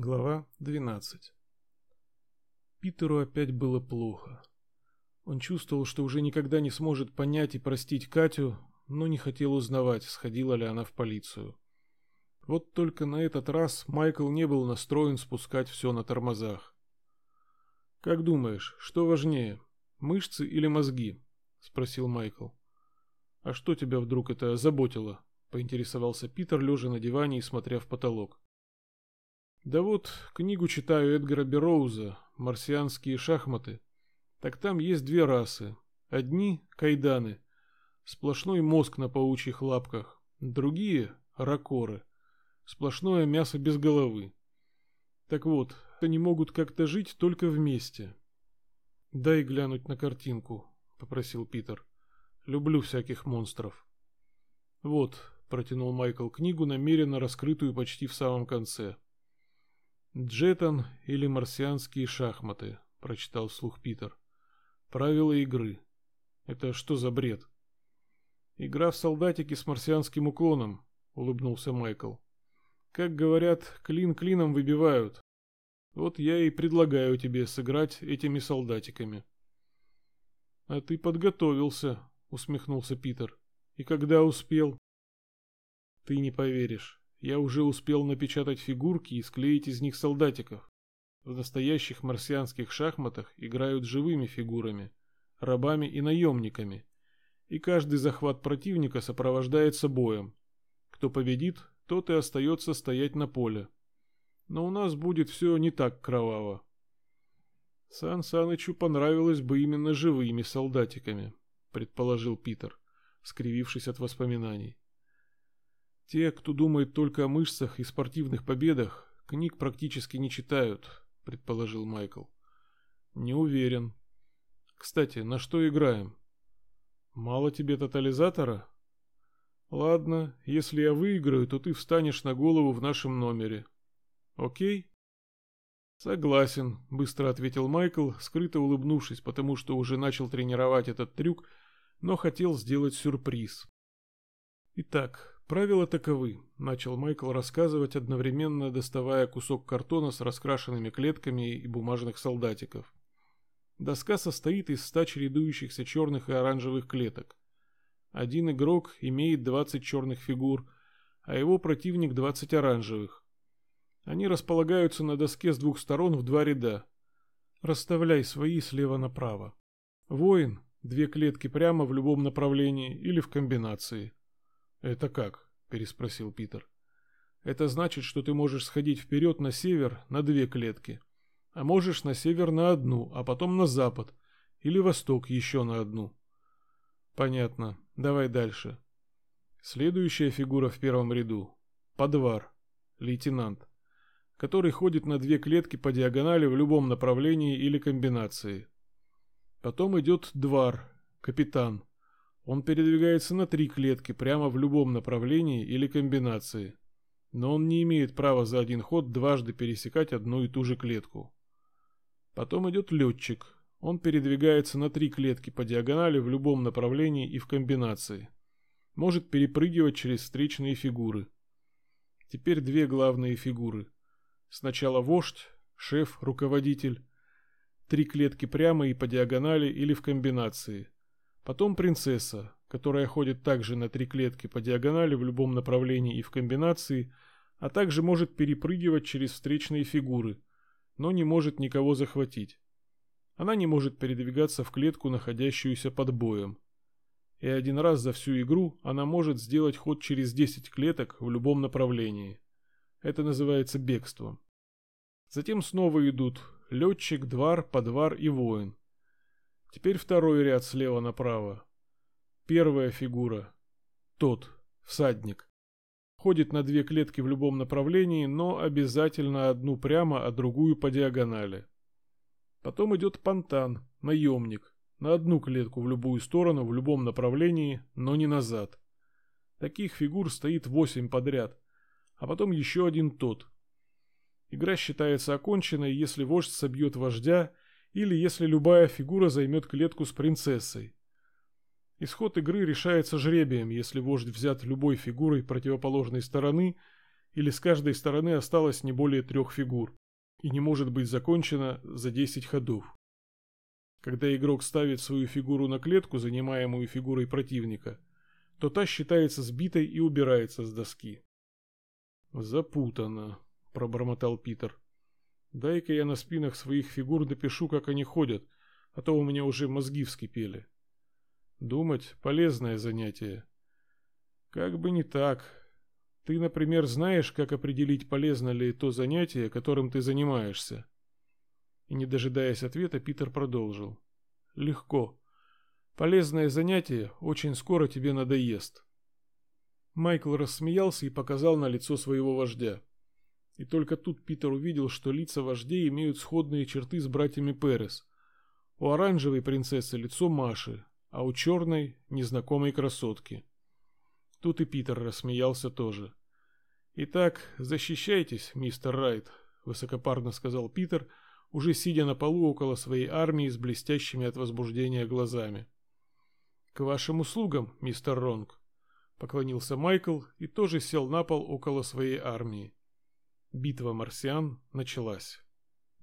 Глава 12 Питеру опять было плохо. Он чувствовал, что уже никогда не сможет понять и простить Катю, но не хотел узнавать, сходила ли она в полицию. Вот только на этот раз Майкл не был настроен спускать все на тормозах. «Как думаешь, что важнее, мышцы или мозги?» — спросил Майкл. «А что тебя вдруг это заботило?» — поинтересовался Питер, лежа на диване и смотря в потолок. Да вот, книгу читаю Эдгара Бероуза «Марсианские шахматы». Так там есть две расы. Одни — кайданы, сплошной мозг на паучьих лапках. Другие — ракоры, сплошное мясо без головы. Так вот, они могут как-то жить только вместе. «Дай глянуть на картинку», — попросил Питер. «Люблю всяких монстров». «Вот», — протянул Майкл книгу, намеренно раскрытую почти в самом конце. «Джетон или марсианские шахматы», — прочитал вслух Питер. «Правила игры. Это что за бред?» «Игра в солдатики с марсианским уклоном», — улыбнулся Майкл. «Как говорят, клин клином выбивают. Вот я и предлагаю тебе сыграть этими солдатиками». «А ты подготовился», — усмехнулся Питер. «И когда успел?» «Ты не поверишь. Я уже успел напечатать фигурки и склеить из них солдатиков. В настоящих марсианских шахматах играют живыми фигурами, рабами и наемниками. И каждый захват противника сопровождается боем. Кто победит, тот и остается стоять на поле. Но у нас будет все не так кроваво. Сан Санычу понравилось бы именно живыми солдатиками, предположил Питер, скривившись от воспоминаний. Те, кто думает только о мышцах и спортивных победах, книг практически не читают, предположил Майкл. Не уверен. Кстати, на что играем? Мало тебе тотализатора? Ладно, если я выиграю, то ты встанешь на голову в нашем номере. Окей? Согласен, быстро ответил Майкл, скрыто улыбнувшись, потому что уже начал тренировать этот трюк, но хотел сделать сюрприз. Итак, Правила таковы, начал Майкл рассказывать, одновременно доставая кусок картона с раскрашенными клетками и бумажных солдатиков. Доска состоит из ста чередующихся черных и оранжевых клеток. Один игрок имеет 20 черных фигур, а его противник 20 оранжевых. Они располагаются на доске с двух сторон в два ряда. Расставляй свои слева направо. Воин – две клетки прямо в любом направлении или в комбинации. «Это как?» – переспросил Питер. «Это значит, что ты можешь сходить вперед на север на две клетки, а можешь на север на одну, а потом на запад или восток еще на одну». «Понятно. Давай дальше». Следующая фигура в первом ряду – подвар, лейтенант, который ходит на две клетки по диагонали в любом направлении или комбинации. Потом идет двар, капитан, он передвигается на три клетки прямо в любом направлении или комбинации. Но он не имеет права за один ход дважды пересекать одну и ту же клетку. Потом идет летчик. Он передвигается на три клетки по диагонали в любом направлении и в комбинации. Может перепрыгивать через встречные фигуры. Теперь две главные фигуры. Сначала вождь, шеф, руководитель. Три клетки прямо и по диагонали или в комбинации. Потом принцесса, которая ходит также на три клетки по диагонали в любом направлении и в комбинации, а также может перепрыгивать через встречные фигуры, но не может никого захватить. Она не может передвигаться в клетку, находящуюся под боем. И один раз за всю игру она может сделать ход через 10 клеток в любом направлении. Это называется бегством. Затем снова идут летчик, двар, подвар и воин. Теперь второй ряд слева направо. Первая фигура. Тот, всадник. Ходит на две клетки в любом направлении, но обязательно одну прямо, а другую по диагонали. Потом идет понтан, наемник. На одну клетку в любую сторону, в любом направлении, но не назад. Таких фигур стоит восемь подряд. А потом еще один тот. Игра считается оконченной, если вождь собьет вождя или если любая фигура займет клетку с принцессой. Исход игры решается жребием, если вождь взят любой фигурой противоположной стороны, или с каждой стороны осталось не более трех фигур и не может быть закончена за 10 ходов. Когда игрок ставит свою фигуру на клетку, занимаемую фигурой противника, то та считается сбитой и убирается с доски. «Запутано», — пробормотал Питер. «Дай-ка я на спинах своих фигур напишу, как они ходят, а то у меня уже мозги вскипели». «Думать — полезное занятие». «Как бы не так. Ты, например, знаешь, как определить, полезно ли то занятие, которым ты занимаешься?» И не дожидаясь ответа, Питер продолжил. Легко. Полезное занятие очень скоро тебе надоест. Майкл рассмеялся и показал на лицо своего вождя. И только тут Питер увидел, что лица вождей имеют сходные черты с братьями Перес. У оранжевой принцессы лицо Маши, а у черной – незнакомой красотки. Тут и Питер рассмеялся тоже. «Итак, защищайтесь, мистер Райт», – высокопарно сказал Питер – уже сидя на полу около своей армии с блестящими от возбуждения глазами. «К вашим услугам, мистер Ронг», — поклонился Майкл и тоже сел на пол около своей армии. Битва марсиан началась.